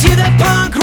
to the punk